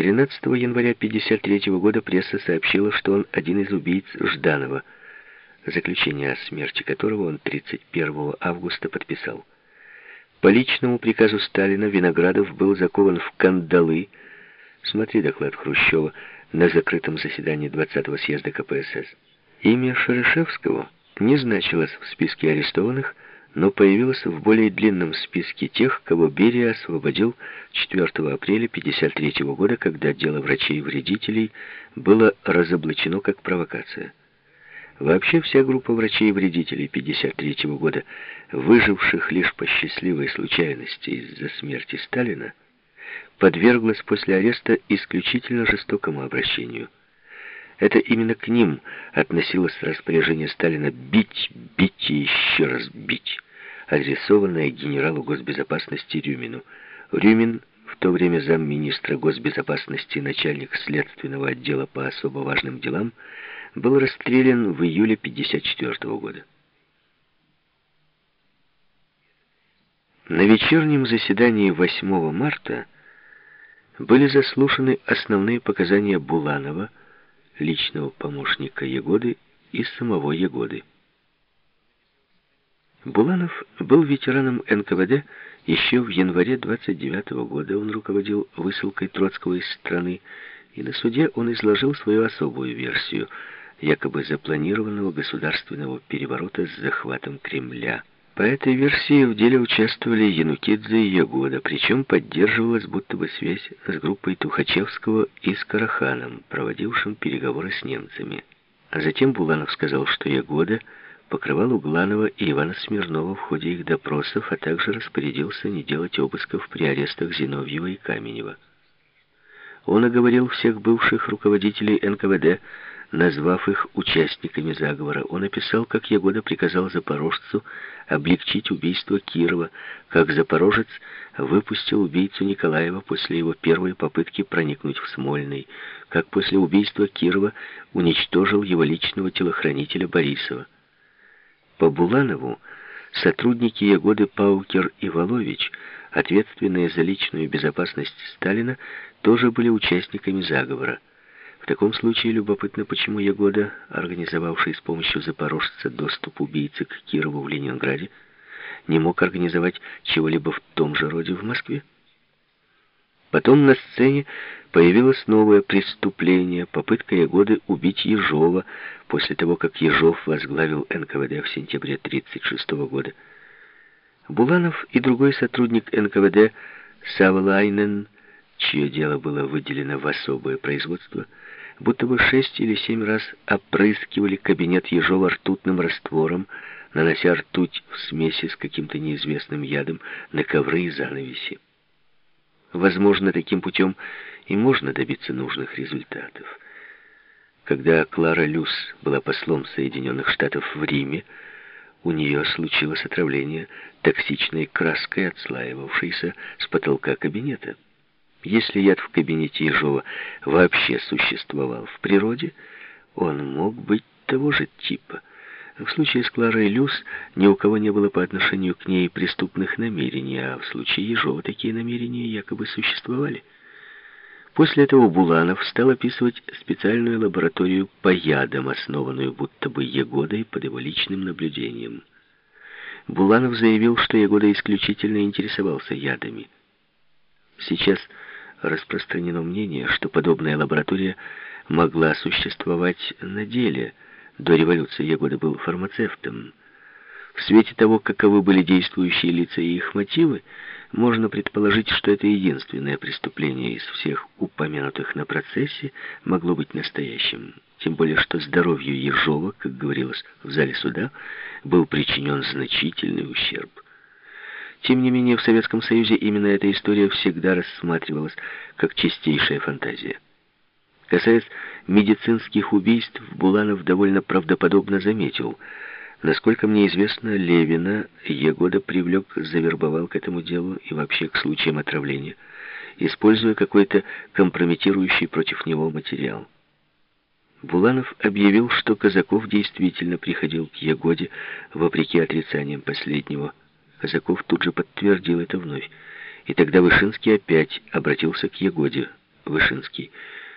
13 января 1953 года пресса сообщила, что он один из убийц Жданова, заключение о смерти которого он 31 августа подписал. По личному приказу Сталина Виноградов был закован в кандалы, смотри доклад Хрущева на закрытом заседании 20-го съезда КПСС. Имя Шерешевского не значилось в списке арестованных, но появилось в более длинном списке тех, кого Берия освободил 4 апреля 1953 года, когда дело врачей-вредителей было разоблачено как провокация. Вообще вся группа врачей-вредителей 1953 года, выживших лишь по счастливой случайности из-за смерти Сталина, подверглась после ареста исключительно жестокому обращению. Это именно к ним относилось распоряжение Сталина «бить, бить и еще раз бить», адресованное генералу госбезопасности Рюмину. Рюмин, в то время замминистра госбезопасности начальник следственного отдела по особо важным делам, был расстрелян в июле 1954 года. На вечернем заседании 8 марта были заслушаны основные показания Буланова, личного помощника Егоды и самого Егоды. Буланов был ветераном НКВД еще в январе 29 -го года. Он руководил высылкой Троцкого из страны, и на суде он изложил свою особую версию якобы запланированного государственного переворота с захватом Кремля. По этой версии в деле участвовали Янукидзе и Ягода, причем поддерживалась будто бы связь с группой Тухачевского и с Караханом, проводившим переговоры с немцами. А затем Буланов сказал, что Ягода покрывал Угланова и Ивана Смирнова в ходе их допросов, а также распорядился не делать обысков при арестах Зиновьева и Каменева. Он оговорил всех бывших руководителей НКВД, назвав их участниками заговора. Он описал, как Ягода приказал запорожцу облегчить убийство Кирова, как запорожец выпустил убийцу Николаева после его первой попытки проникнуть в Смольный, как после убийства Кирова уничтожил его личного телохранителя Борисова. По Буланову сотрудники Ягоды Паукер и Волович, ответственные за личную безопасность Сталина, тоже были участниками заговора. В таком случае любопытно, почему Ягода, организовавший с помощью запорожца доступ убийцы к Кирову в Ленинграде, не мог организовать чего-либо в том же роде в Москве. Потом на сцене появилось новое преступление, попытка Ягоды убить Ежова после того, как Ежов возглавил НКВД в сентябре 1936 года. Буланов и другой сотрудник НКВД Савлайнен, чье дело было выделено в особое производство, будто бы шесть или семь раз опрыскивали кабинет Ежова ртутным раствором, нанося ртуть в смеси с каким-то неизвестным ядом на ковры и занавеси. Возможно, таким путем и можно добиться нужных результатов. Когда Клара Люс была послом Соединенных Штатов в Риме, у нее случилось отравление токсичной краской, отслаивавшейся с потолка кабинета. Если яд в кабинете Ежова вообще существовал в природе, он мог быть того же типа. В случае с Кларой Люс ни у кого не было по отношению к ней преступных намерений, а в случае Ежова такие намерения якобы существовали. После этого Буланов стал описывать специальную лабораторию по ядам, основанную будто бы Егодой под его личным наблюдением. Буланов заявил, что Егода исключительно интересовался ядами. Сейчас распространено мнение, что подобная лаборатория могла существовать на деле. До революции Ягода был фармацевтом. В свете того, каковы были действующие лица и их мотивы, можно предположить, что это единственное преступление из всех упомянутых на процессе могло быть настоящим. Тем более, что здоровью Ежова, как говорилось в зале суда, был причинен значительный ущерб. Тем не менее, в Советском Союзе именно эта история всегда рассматривалась как чистейшая фантазия. Касаясь медицинских убийств, Буланов довольно правдоподобно заметил. Насколько мне известно, Левина Егода привлек, завербовал к этому делу и вообще к случаям отравления, используя какой-то компрометирующий против него материал. Буланов объявил, что Казаков действительно приходил к Егоде, вопреки отрицаниям последнего, Казаков тут же подтвердил это вновь. И тогда Вышинский опять обратился к Егоде. Вышинский.